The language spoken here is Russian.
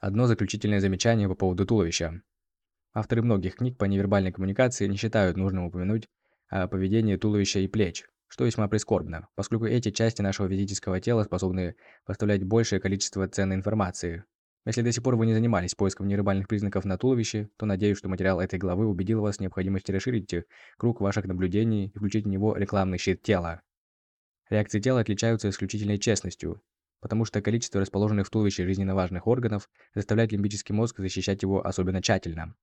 Одно заключительное замечание по поводу туловища. Авторы многих книг по невербальной коммуникации не считают нужным упомянуть о поведении туловища и плеч, что весьма прискорбно, поскольку эти части нашего физического тела способны поставлять большее количество ценной информации. Если до сих пор вы не занимались поиском невербальных признаков на туловище, то надеюсь, что материал этой главы убедил вас в необходимости расширить круг ваших наблюдений и включить в него рекламный щит тела. Реакции тела отличаются исключительной честностью, потому что количество расположенных в туловище жизненно важных органов заставляет лимбический мозг защищать его особенно тщательно.